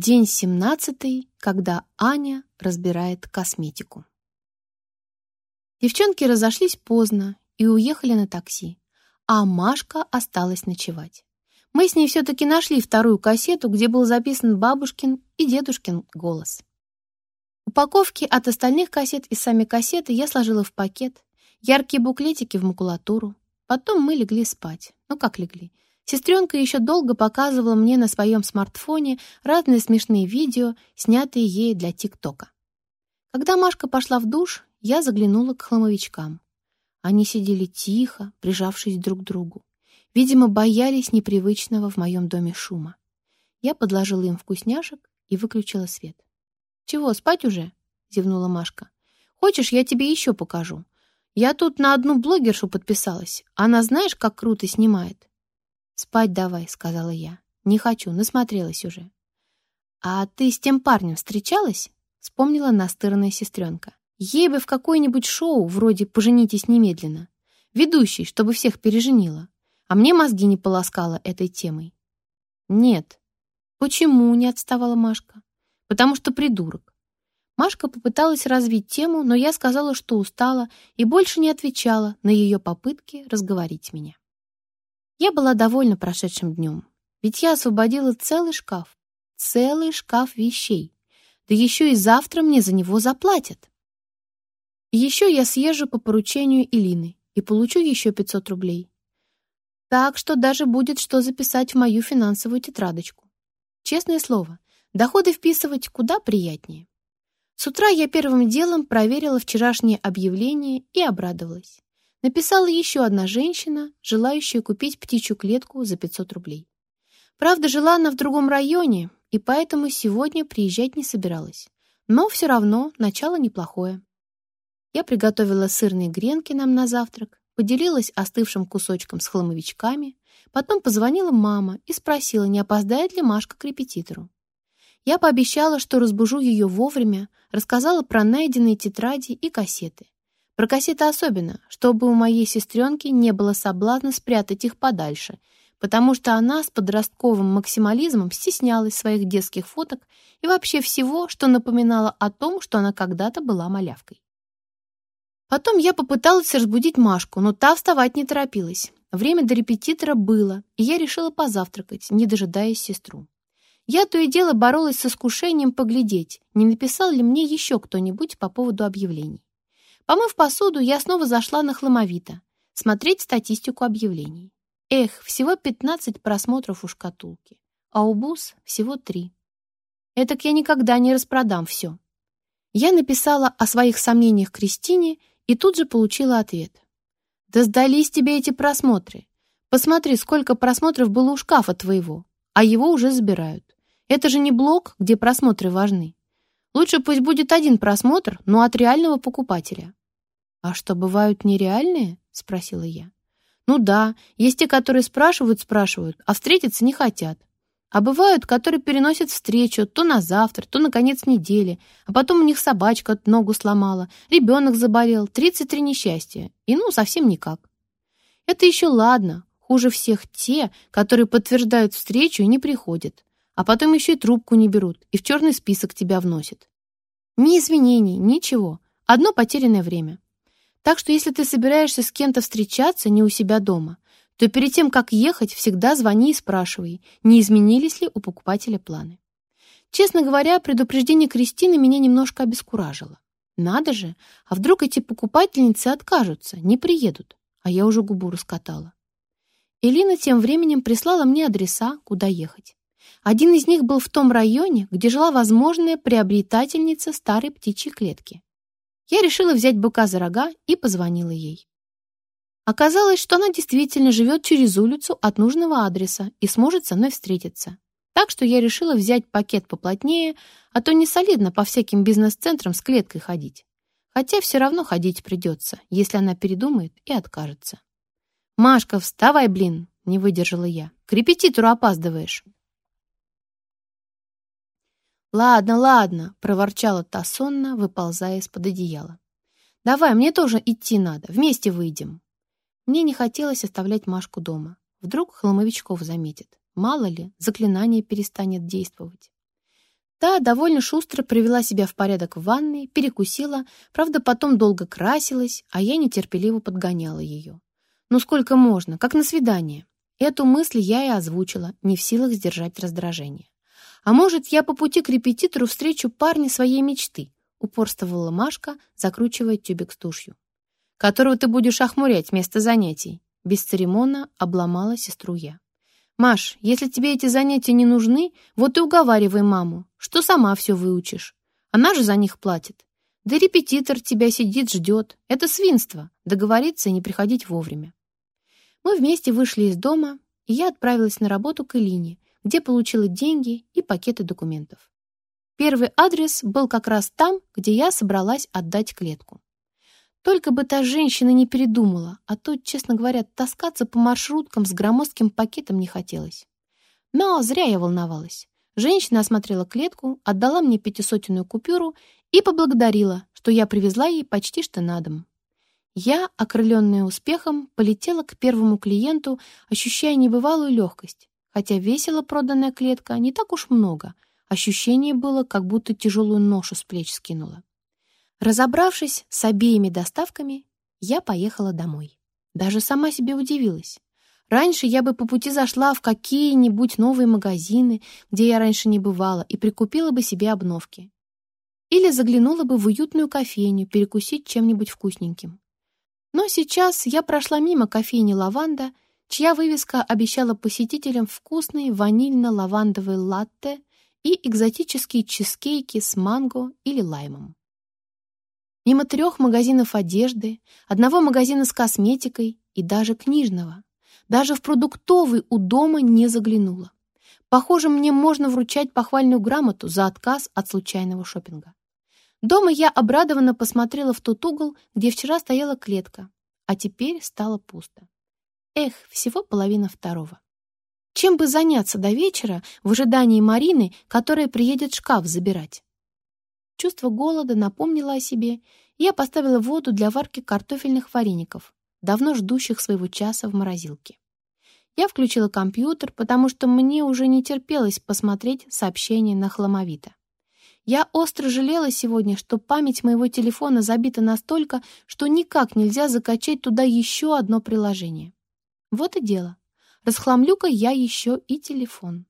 День семнадцатый, когда Аня разбирает косметику. Девчонки разошлись поздно и уехали на такси, а Машка осталась ночевать. Мы с ней все-таки нашли вторую кассету, где был записан бабушкин и дедушкин голос. Упаковки от остальных кассет и сами кассеты я сложила в пакет, яркие буклетики в макулатуру. Потом мы легли спать. Ну как легли? Сестренка еще долго показывала мне на своем смартфоне разные смешные видео, снятые ей для ТикТока. Когда Машка пошла в душ, я заглянула к хламовичкам. Они сидели тихо, прижавшись друг к другу. Видимо, боялись непривычного в моем доме шума. Я подложила им вкусняшек и выключила свет. «Чего, спать уже?» — зевнула Машка. «Хочешь, я тебе еще покажу? Я тут на одну блогершу подписалась. Она знаешь, как круто снимает? «Спать давай», — сказала я. «Не хочу, насмотрелась уже». «А ты с тем парнем встречалась?» — вспомнила настырная сестренка. «Ей бы в какое-нибудь шоу, вроде «Поженитесь немедленно». Ведущий, чтобы всех переженила. А мне мозги не полоскала этой темой». «Нет». «Почему?» — не отставала Машка. «Потому что придурок». Машка попыталась развить тему, но я сказала, что устала и больше не отвечала на ее попытки разговорить меня. Я была довольна прошедшим днем, ведь я освободила целый шкаф, целый шкаф вещей. Да еще и завтра мне за него заплатят. Еще я съезжу по поручению Илины и получу еще 500 рублей. Так что даже будет что записать в мою финансовую тетрадочку. Честное слово, доходы вписывать куда приятнее. С утра я первым делом проверила вчерашнее объявление и обрадовалась написала еще одна женщина, желающая купить птичью клетку за 500 рублей. Правда, жила она в другом районе, и поэтому сегодня приезжать не собиралась. Но все равно начало неплохое. Я приготовила сырные гренки нам на завтрак, поделилась остывшим кусочком с хламовичками, потом позвонила мама и спросила, не опоздает ли Машка к репетитору. Я пообещала, что разбужу ее вовремя, рассказала про найденные тетради и кассеты. Про кассеты особенно, чтобы у моей сестренки не было соблазна спрятать их подальше, потому что она с подростковым максимализмом стеснялась своих детских фоток и вообще всего, что напоминало о том, что она когда-то была малявкой. Потом я попыталась разбудить Машку, но та вставать не торопилась. Время до репетитора было, и я решила позавтракать, не дожидаясь сестру. Я то и дело боролась с искушением поглядеть, не написал ли мне еще кто-нибудь по поводу объявлений. Помыв посуду, я снова зашла на Хламовито, смотреть статистику объявлений. Эх, всего 15 просмотров у шкатулки, а у бус всего 3. Этак я никогда не распродам все. Я написала о своих сомнениях Кристине и тут же получила ответ. «Да сдались тебе эти просмотры. Посмотри, сколько просмотров было у шкафа твоего, а его уже забирают. Это же не блог, где просмотры важны. Лучше пусть будет один просмотр, но от реального покупателя. «А что, бывают нереальные?» — спросила я. «Ну да, есть те, которые спрашивают, спрашивают, а встретиться не хотят. А бывают, которые переносят встречу то на завтра, то на конец недели, а потом у них собачка ногу сломала, ребенок заболел, 33 несчастья, и ну совсем никак. Это еще ладно, хуже всех те, которые подтверждают встречу и не приходят, а потом еще и трубку не берут и в черный список тебя вносят. Ни извинений, ничего, одно потерянное время. Так что если ты собираешься с кем-то встречаться не у себя дома, то перед тем, как ехать, всегда звони и спрашивай, не изменились ли у покупателя планы. Честно говоря, предупреждение Кристины меня немножко обескуражило. Надо же, а вдруг эти покупательницы откажутся, не приедут, а я уже губу раскатала. Элина тем временем прислала мне адреса, куда ехать. Один из них был в том районе, где жила возможная приобретательница старой птичьей клетки. Я решила взять быка за рога и позвонила ей. Оказалось, что она действительно живет через улицу от нужного адреса и сможет со мной встретиться. Так что я решила взять пакет поплотнее, а то не солидно по всяким бизнес-центрам с клеткой ходить. Хотя все равно ходить придется, если она передумает и откажется. «Машка, вставай, блин!» — не выдержала я. «К репетитору опаздываешь». «Ладно, ладно», — проворчала та сонно, выползая из-под одеяла. «Давай, мне тоже идти надо, вместе выйдем». Мне не хотелось оставлять Машку дома. Вдруг Хломовичков заметит. Мало ли, заклинание перестанет действовать. Та довольно шустро привела себя в порядок в ванной, перекусила, правда, потом долго красилась, а я нетерпеливо подгоняла ее. Ну сколько можно, как на свидание. Эту мысль я и озвучила, не в силах сдержать раздражение. А может, я по пути к репетитору встречу парня своей мечты, упорствовала Машка, закручивая тюбик с тушью. Которого ты будешь охмурять вместо занятий. Бесцеремонно обломала сестру я. «Маш, если тебе эти занятия не нужны, вот и уговаривай маму, что сама все выучишь. Она же за них платит. Да репетитор тебя сидит, ждет. Это свинство, договориться и не приходить вовремя». Мы вместе вышли из дома, и я отправилась на работу к Элине, где получила деньги и пакеты документов. Первый адрес был как раз там, где я собралась отдать клетку. Только бы та женщина не передумала, а то, честно говоря, таскаться по маршруткам с громоздким пакетом не хотелось. Но зря я волновалась. Женщина осмотрела клетку, отдала мне пятисотенную купюру и поблагодарила, что я привезла ей почти что на дом. Я, окрыленная успехом, полетела к первому клиенту, ощущая небывалую легкость. Хотя весила проданная клетка не так уж много. Ощущение было, как будто тяжелую ношу с плеч скинула. Разобравшись с обеими доставками, я поехала домой. Даже сама себе удивилась. Раньше я бы по пути зашла в какие-нибудь новые магазины, где я раньше не бывала, и прикупила бы себе обновки. Или заглянула бы в уютную кофейню перекусить чем-нибудь вкусненьким. Но сейчас я прошла мимо кофейни «Лаванда», чья вывеска обещала посетителям вкусные ванильно-лавандовые латте и экзотические чизкейки с манго или лаймом. Мимо трех магазинов одежды, одного магазина с косметикой и даже книжного. Даже в продуктовый у дома не заглянула. Похоже, мне можно вручать похвальную грамоту за отказ от случайного шопинга. Дома я обрадованно посмотрела в тот угол, где вчера стояла клетка, а теперь стало пусто. Эх, всего половина второго. Чем бы заняться до вечера в ожидании Марины, которая приедет шкаф забирать? Чувство голода напомнило о себе, и я поставила воду для варки картофельных вареников, давно ждущих своего часа в морозилке. Я включила компьютер, потому что мне уже не терпелось посмотреть сообщение на хламовито. Я остро жалела сегодня, что память моего телефона забита настолько, что никак нельзя закачать туда еще одно приложение. Вот и дело. Расхламлю-ка я еще и телефон.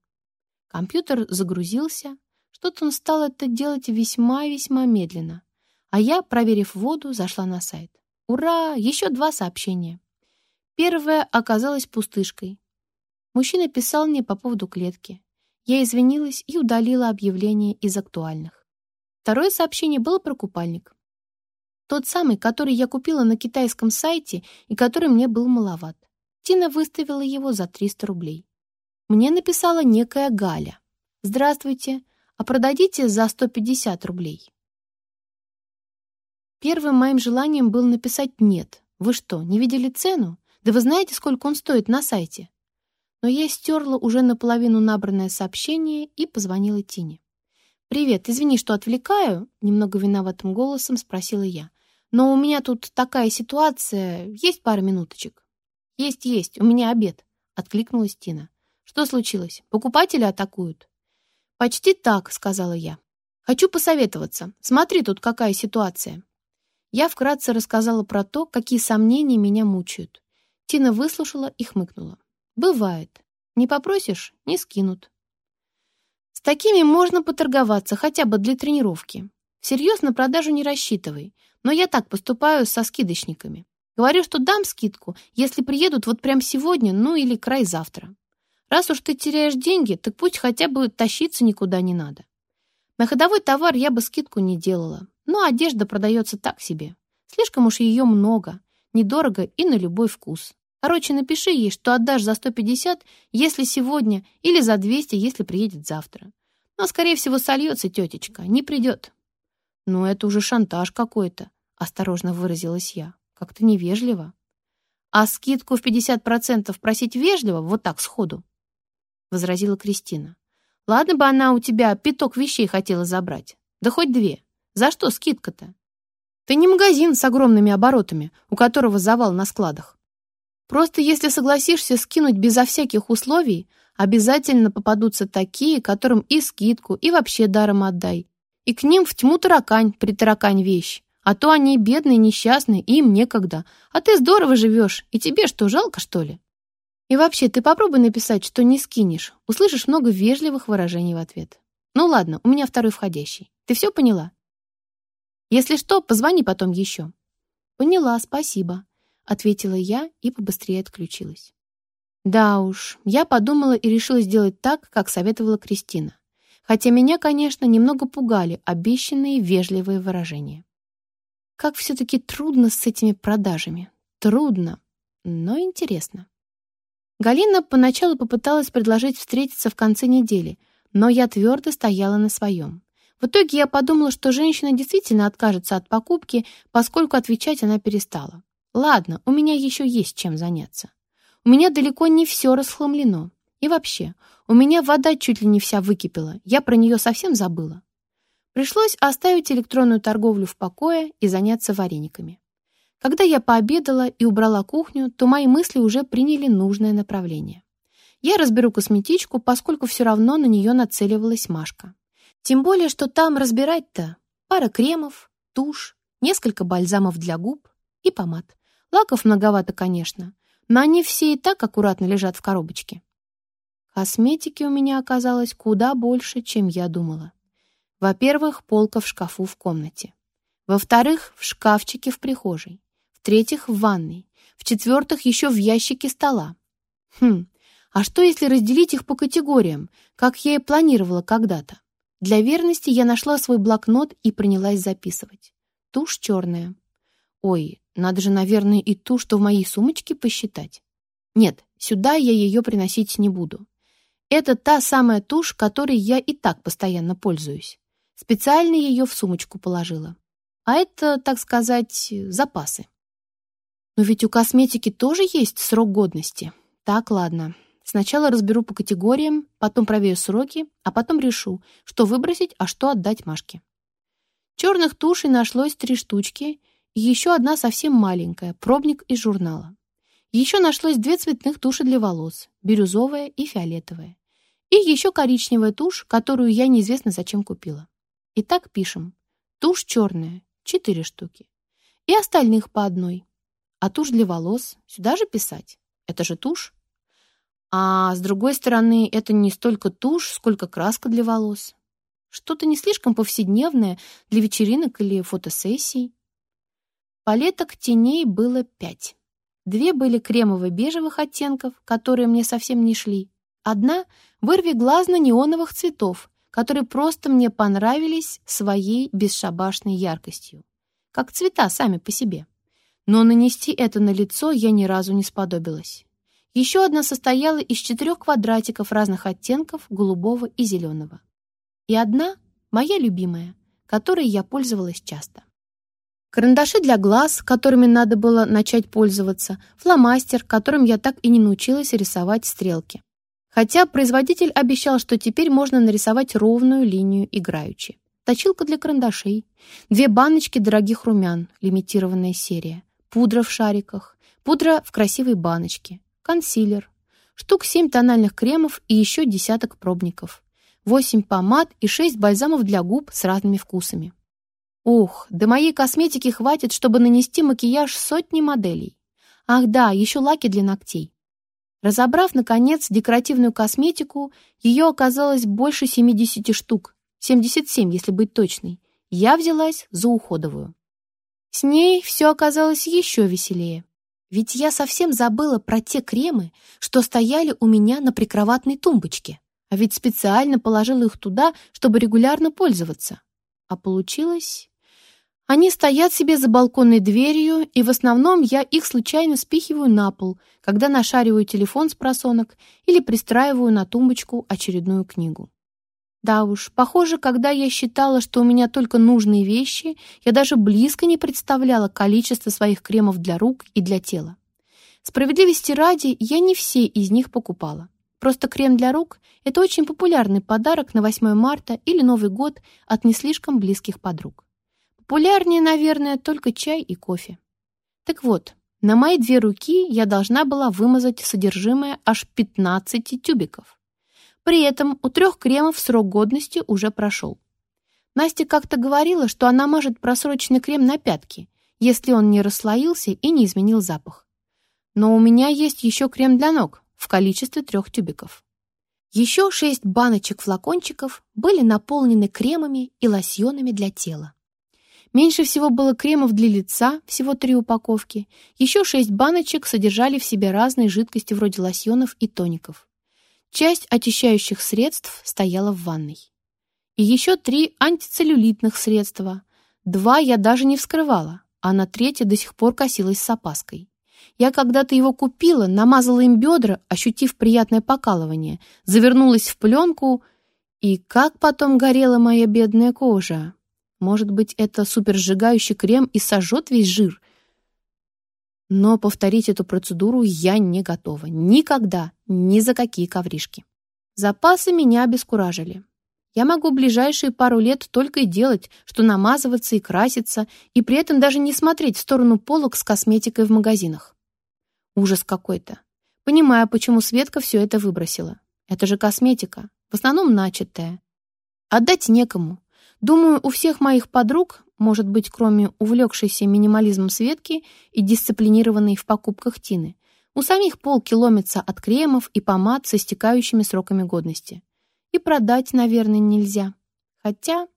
Компьютер загрузился, что-то он стал это делать весьма-весьма медленно. А я, проверив воду, зашла на сайт. Ура! Еще два сообщения. Первое оказалось пустышкой. Мужчина писал мне по поводу клетки. Я извинилась и удалила объявление из актуальных. Второе сообщение было про купальник. Тот самый, который я купила на китайском сайте и который мне был маловат. Тина выставила его за 300 рублей. Мне написала некая Галя. «Здравствуйте а продадите за 150 рублей. Первым моим желанием было написать «нет». Вы что, не видели цену? Да вы знаете, сколько он стоит на сайте? Но я стерла уже наполовину набранное сообщение и позвонила Тине. «Привет, извини, что отвлекаю», — немного виноватым голосом спросила я. «Но у меня тут такая ситуация. Есть пара минуточек?» «Есть, есть, у меня обед», — откликнулась Тина. «Что случилось? Покупатели атакуют?» «Почти так», — сказала я. «Хочу посоветоваться. Смотри, тут какая ситуация». Я вкратце рассказала про то, какие сомнения меня мучают. Тина выслушала и хмыкнула. «Бывает. Не попросишь — не скинут». С такими можно поторговаться, хотя бы для тренировки. Всерьез на продажу не рассчитывай, но я так поступаю со скидочниками. Говорю, что дам скидку, если приедут вот прямо сегодня, ну или край завтра. Раз уж ты теряешь деньги, так пусть хотя бы тащиться никуда не надо. На ходовой товар я бы скидку не делала, но одежда продается так себе. Слишком уж ее много, недорого и на любой вкус. Короче, напиши ей, что отдашь за 150, если сегодня, или за 200, если приедет завтра. Но, скорее всего, сольется тетечка, не придет. Ну, это уже шантаж какой-то, осторожно выразилась я. Как-то невежливо. А скидку в 50% просить вежливо, вот так сходу? — возразила Кристина. «Ладно бы она у тебя пяток вещей хотела забрать. Да хоть две. За что скидка-то? Ты не магазин с огромными оборотами, у которого завал на складах. Просто если согласишься скинуть безо всяких условий, Обязательно попадутся такие, которым и скидку, и вообще даром отдай. И к ним в тьму таракань, притаракань вещь. А то они бедные, несчастные, и им некогда. А ты здорово живешь, и тебе что, жалко, что ли? И вообще, ты попробуй написать, что не скинешь. Услышишь много вежливых выражений в ответ. Ну ладно, у меня второй входящий. Ты все поняла? Если что, позвони потом еще. Поняла, спасибо, ответила я и побыстрее отключилась. Да уж, я подумала и решила сделать так, как советовала Кристина. Хотя меня, конечно, немного пугали обещанные вежливые выражения. Как все-таки трудно с этими продажами. Трудно, но интересно. Галина поначалу попыталась предложить встретиться в конце недели, но я твердо стояла на своем. В итоге я подумала, что женщина действительно откажется от покупки, поскольку отвечать она перестала. Ладно, у меня еще есть чем заняться. У меня далеко не все расхламлено. И вообще, у меня вода чуть ли не вся выкипела, я про нее совсем забыла. Пришлось оставить электронную торговлю в покое и заняться варениками. Когда я пообедала и убрала кухню, то мои мысли уже приняли нужное направление. Я разберу косметичку, поскольку все равно на нее нацеливалась Машка. Тем более, что там разбирать-то пара кремов, тушь, несколько бальзамов для губ и помад. Лаков многовато, конечно, но они все и так аккуратно лежат в коробочке. Косметики у меня оказалось куда больше, чем я думала. Во-первых, полка в шкафу в комнате. Во-вторых, в шкафчике в прихожей в-третьих, в ванной, в-четвертых, еще в ящике стола. Хм, а что если разделить их по категориям, как я и планировала когда-то? Для верности я нашла свой блокнот и принялась записывать. Тушь черная. Ой, надо же, наверное, и ту, что в моей сумочке, посчитать. Нет, сюда я ее приносить не буду. Это та самая тушь, которой я и так постоянно пользуюсь. Специально ее в сумочку положила. А это, так сказать, запасы. Но ведь у косметики тоже есть срок годности. Так, ладно. Сначала разберу по категориям, потом проверю сроки, а потом решу, что выбросить, а что отдать Машке. Черных тушей нашлось три штучки, и еще одна совсем маленькая, пробник из журнала. Еще нашлось две цветных туши для волос, бирюзовая и фиолетовая. И еще коричневая тушь, которую я неизвестно зачем купила. Итак, пишем. Тушь черная, четыре штуки. И остальных по одной. А тушь для волос сюда же писать? Это же тушь. А с другой стороны, это не столько тушь, сколько краска для волос. Что-то не слишком повседневное для вечеринок или фотосессий. Палеток теней было пять. Две были кремово-бежевых оттенков, которые мне совсем не шли. Одна — вырви глазно-неоновых цветов, которые просто мне понравились своей бесшабашной яркостью. Как цвета сами по себе. Но нанести это на лицо я ни разу не сподобилась. Еще одна состояла из четырех квадратиков разных оттенков голубого и зеленого. И одна — моя любимая, которой я пользовалась часто. Карандаши для глаз, которыми надо было начать пользоваться, фломастер, которым я так и не научилась рисовать стрелки. Хотя производитель обещал, что теперь можно нарисовать ровную линию играючи. Точилка для карандашей, две баночки дорогих румян, лимитированная серия, пудра в шариках, пудра в красивой баночке, консилер, штук 7 тональных кремов и еще десяток пробников, 8 помад и 6 бальзамов для губ с разными вкусами. Ух, до моей косметики хватит, чтобы нанести макияж сотни моделей. Ах да, еще лаки для ногтей. Разобрав, наконец, декоративную косметику, ее оказалось больше 70 штук, 77, если быть точной. Я взялась за уходовую. С ней все оказалось еще веселее. Ведь я совсем забыла про те кремы, что стояли у меня на прикроватной тумбочке. А ведь специально положила их туда, чтобы регулярно пользоваться. А получилось... Они стоят себе за балконной дверью, и в основном я их случайно спихиваю на пол, когда нашариваю телефон с просонок или пристраиваю на тумбочку очередную книгу. Да уж, похоже, когда я считала, что у меня только нужные вещи, я даже близко не представляла количество своих кремов для рук и для тела. Справедливости ради, я не все из них покупала. Просто крем для рук — это очень популярный подарок на 8 марта или Новый год от не слишком близких подруг. Популярнее, наверное, только чай и кофе. Так вот, на мои две руки я должна была вымазать содержимое аж 15 тюбиков. При этом у трех кремов срок годности уже прошел. Настя как-то говорила, что она мажет просроченный крем на пятки, если он не расслоился и не изменил запах. Но у меня есть еще крем для ног в количестве трех тюбиков. Еще шесть баночек-флакончиков были наполнены кремами и лосьонами для тела. Меньше всего было кремов для лица, всего три упаковки. Еще шесть баночек содержали в себе разные жидкости вроде лосьонов и тоников. Часть очищающих средств стояла в ванной и еще три антицеллюлитных средства. Два я даже не вскрывала, а на третье до сих пор косилась с опаской. Я когда-то его купила, намазала им бедра, ощутив приятное покалывание, завернулась в пленку, и как потом горела моя бедная кожа. Может быть, это супержигающий крем и сожжет весь жир? Но повторить эту процедуру я не готова. Никогда, ни за какие ковришки. Запасы меня обескуражили. Я могу ближайшие пару лет только и делать, что намазываться и краситься, и при этом даже не смотреть в сторону полок с косметикой в магазинах. Ужас какой-то. Понимаю, почему Светка все это выбросила. Это же косметика, в основном начатая. Отдать некому. Думаю, у всех моих подруг, может быть, кроме увлекшейся минимализмом Светки и дисциплинированной в покупках Тины, у самих полки ломятся от кремов и помад с истекающими сроками годности. И продать, наверное, нельзя. Хотя...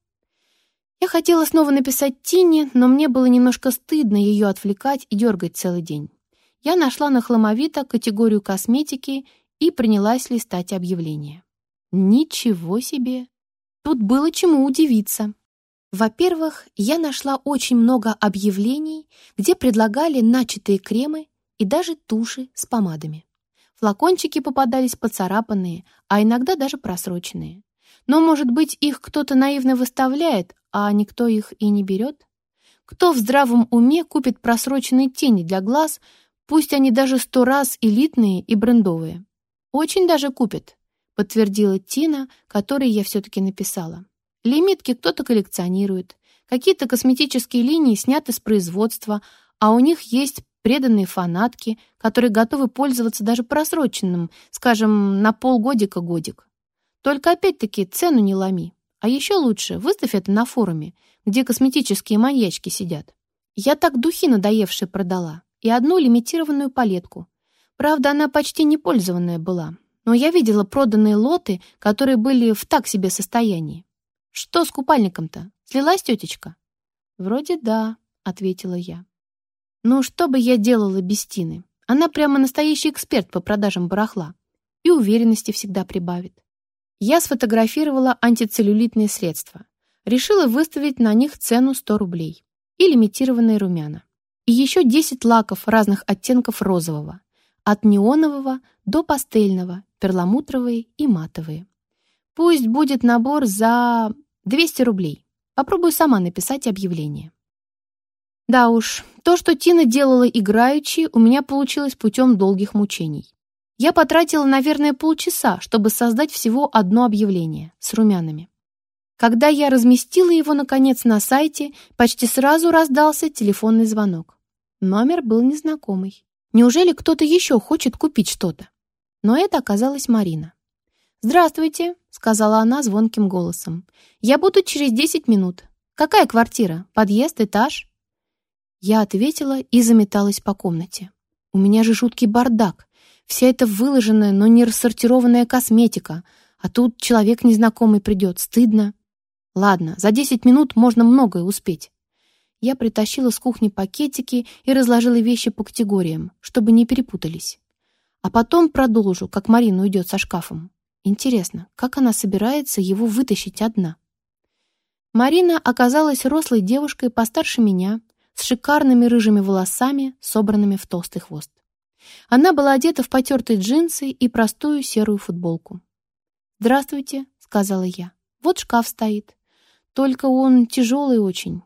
Я хотела снова написать Тине, но мне было немножко стыдно ее отвлекать и дергать целый день. Я нашла на хламовито категорию косметики и принялась листать объявления. Ничего себе! Тут было чему удивиться. Во-первых, я нашла очень много объявлений, где предлагали начатые кремы и даже туши с помадами. Флакончики попадались поцарапанные, а иногда даже просроченные. Но, может быть, их кто-то наивно выставляет, а никто их и не берет? Кто в здравом уме купит просроченные тени для глаз, пусть они даже сто раз элитные и брендовые? Очень даже купит, подтвердила Тина, которой я все-таки написала. Лимитки кто-то коллекционирует. Какие-то косметические линии сняты с производства, а у них есть преданные фанатки, которые готовы пользоваться даже просроченным, скажем, на полгодика-годик. Только опять-таки цену не ломи. А еще лучше выставь это на форуме, где косметические маньячки сидят. Я так духи надоевшие продала и одну лимитированную палетку. Правда, она почти не пользованная была, но я видела проданные лоты, которые были в так себе состоянии. Что с купальником-то? Слилась тетечка? Вроде да, ответила я. Ну, что бы я делала без Тины? Она прямо настоящий эксперт по продажам барахла. И уверенности всегда прибавит. Я сфотографировала антицеллюлитные средства. Решила выставить на них цену 100 рублей. И лимитированные румяна. И еще 10 лаков разных оттенков розового. От неонового до пастельного, перламутровые и матовые. Пусть будет набор за 200 рублей. Попробую сама написать объявление. Да уж, то, что Тина делала играючи, у меня получилось путем долгих мучений. Я потратила, наверное, полчаса, чтобы создать всего одно объявление с румянами. Когда я разместила его, наконец, на сайте, почти сразу раздался телефонный звонок. Номер был незнакомый. Неужели кто-то еще хочет купить что-то? Но это оказалась Марина. «Здравствуйте», — сказала она звонким голосом. «Я буду через 10 минут. Какая квартира? Подъезд, этаж?» Я ответила и заметалась по комнате. У меня же жуткий бардак. Вся эта выложенная, но не рассортированная косметика. А тут человек незнакомый придет. Стыдно. Ладно, за 10 минут можно многое успеть. Я притащила с кухни пакетики и разложила вещи по категориям, чтобы не перепутались. А потом продолжу, как Марина уйдет со шкафом. Интересно, как она собирается его вытащить одна? Марина оказалась рослой девушкой постарше меня, с шикарными рыжими волосами, собранными в толстый хвост. Она была одета в потертые джинсы и простую серую футболку. «Здравствуйте», — сказала я. «Вот шкаф стоит. Только он тяжелый очень.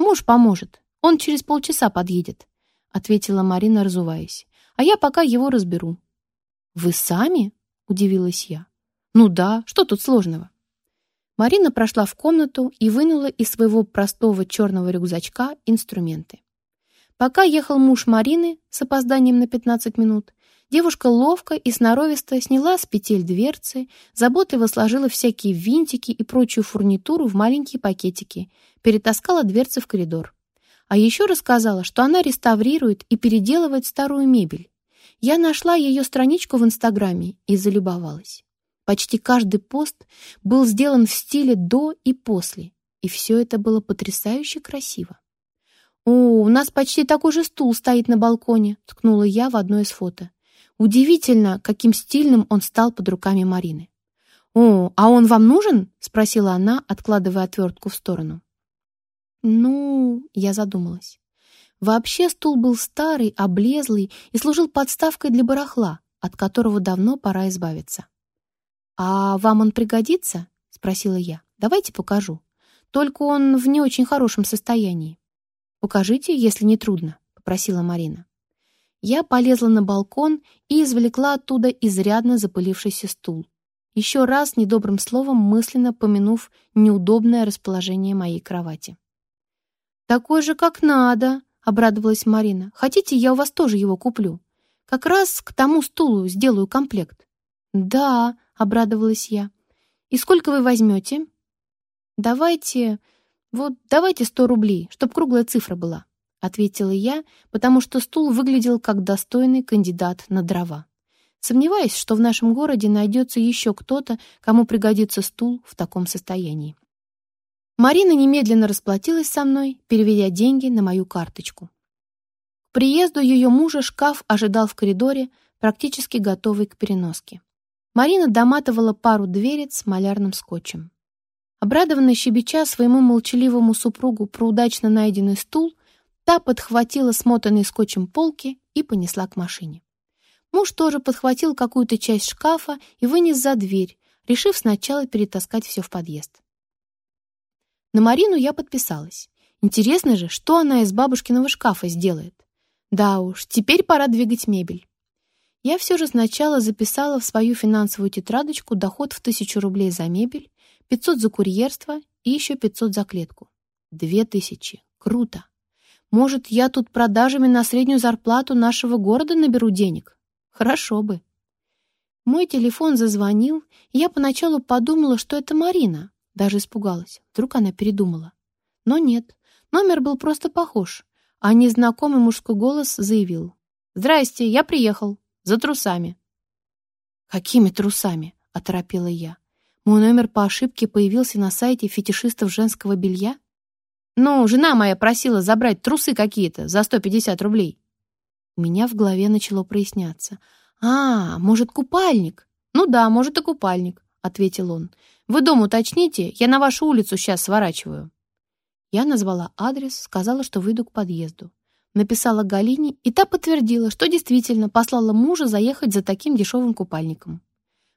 Муж поможет. Он через полчаса подъедет», — ответила Марина, разуваясь. «А я пока его разберу». «Вы сами?» — удивилась я. «Ну да, что тут сложного?» Марина прошла в комнату и вынула из своего простого черного рюкзачка инструменты. Пока ехал муж Марины с опозданием на 15 минут, Девушка ловко и сноровисто сняла с петель дверцы, заботливо сложила всякие винтики и прочую фурнитуру в маленькие пакетики, перетаскала дверцы в коридор. А еще рассказала, что она реставрирует и переделывает старую мебель. Я нашла ее страничку в Инстаграме и залюбовалась. Почти каждый пост был сделан в стиле «до» и «после», и все это было потрясающе красиво. «О, у нас почти такой же стул стоит на балконе», — ткнула я в одно из фото. Удивительно, каким стильным он стал под руками Марины. «О, а он вам нужен?» — спросила она, откладывая отвертку в сторону. «Ну...» — я задумалась. Вообще стул был старый, облезлый и служил подставкой для барахла, от которого давно пора избавиться. «А вам он пригодится?» — спросила я. «Давайте покажу. Только он в не очень хорошем состоянии». «Покажите, если не трудно», — попросила Марина. Я полезла на балкон и извлекла оттуда изрядно запылившийся стул. Еще раз недобрым словом мысленно помянув неудобное расположение моей кровати. «Такой же, как надо», — обрадовалась Марина. «Хотите, я у вас тоже его куплю? Как раз к тому стулу сделаю комплект». «Да», — обрадовалась я. «И сколько вы возьмете?» «Давайте... Вот давайте сто рублей, чтоб круглая цифра была». — ответила я, потому что стул выглядел как достойный кандидат на дрова. Сомневаюсь, что в нашем городе найдется еще кто-то, кому пригодится стул в таком состоянии. Марина немедленно расплатилась со мной, переведя деньги на мою карточку. К приезду ее мужа шкаф ожидал в коридоре, практически готовый к переноске. Марина доматывала пару дверец малярным скотчем. Обрадованный щебеча своему молчаливому супругу про удачно найденный стул, Та подхватила смотанные скотчем полки и понесла к машине. Муж тоже подхватил какую-то часть шкафа и вынес за дверь, решив сначала перетаскать все в подъезд. На Марину я подписалась. Интересно же, что она из бабушкиного шкафа сделает. Да уж, теперь пора двигать мебель. Я все же сначала записала в свою финансовую тетрадочку доход в тысячу рублей за мебель, 500 за курьерство и еще 500 за клетку. Две тысячи. Круто. Может, я тут продажами на среднюю зарплату нашего города наберу денег? Хорошо бы. Мой телефон зазвонил, и я поначалу подумала, что это Марина. Даже испугалась. Вдруг она передумала. Но нет, номер был просто похож, а незнакомый мужской голос заявил. «Здрасте, я приехал. За трусами». «Какими трусами?» — оторопела я. Мой номер по ошибке появился на сайте фетишистов женского белья? Ну, жена моя просила забрать трусы какие-то за 150 рублей. У меня в голове начало проясняться. «А, может, купальник?» «Ну да, может, и купальник», — ответил он. «Вы дом уточните, я на вашу улицу сейчас сворачиваю». Я назвала адрес, сказала, что выйду к подъезду. Написала Галине, и та подтвердила, что действительно послала мужа заехать за таким дешевым купальником.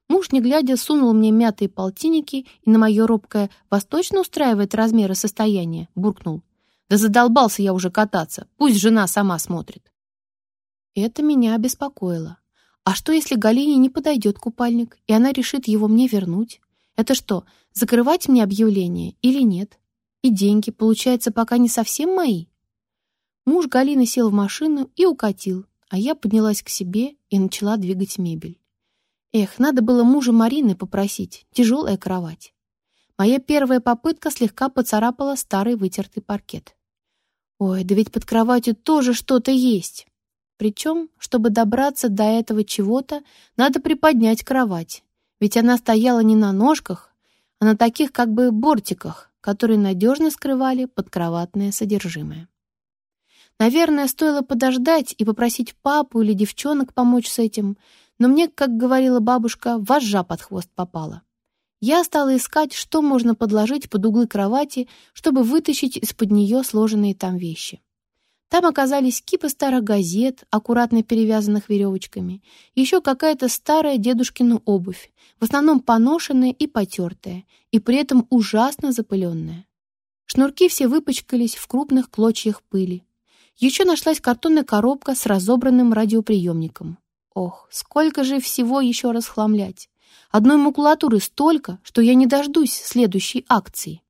Муж, не глядя, сунул мне мятые полтинники и на мое робкое «восточно устраивает размеры состояния» буркнул. «Да задолбался я уже кататься, пусть жена сама смотрит». Это меня обеспокоило. А что, если Галине не подойдет купальник, и она решит его мне вернуть? Это что, закрывать мне объявление или нет? И деньги, получается, пока не совсем мои? Муж Галины сел в машину и укатил, а я поднялась к себе и начала двигать мебель. Эх, надо было мужа Марины попросить. Тяжелая кровать. Моя первая попытка слегка поцарапала старый вытертый паркет. Ой, да ведь под кроватью тоже что-то есть. Причем, чтобы добраться до этого чего-то, надо приподнять кровать. Ведь она стояла не на ножках, а на таких как бы бортиках, которые надежно скрывали подкроватное содержимое. Наверное, стоило подождать и попросить папу или девчонок помочь с этим, но мне, как говорила бабушка, вожжа под хвост попала. Я стала искать, что можно подложить под углы кровати, чтобы вытащить из-под нее сложенные там вещи. Там оказались кипы старых газет, аккуратно перевязанных веревочками, еще какая-то старая дедушкина обувь, в основном поношенная и потертая, и при этом ужасно запыленная. Шнурки все выпачкались в крупных клочьях пыли. Еще нашлась картонная коробка с разобранным радиоприемником. Ох, сколько же всего еще расхламлять. Одной макулатуры столько, что я не дождусь следующей акции.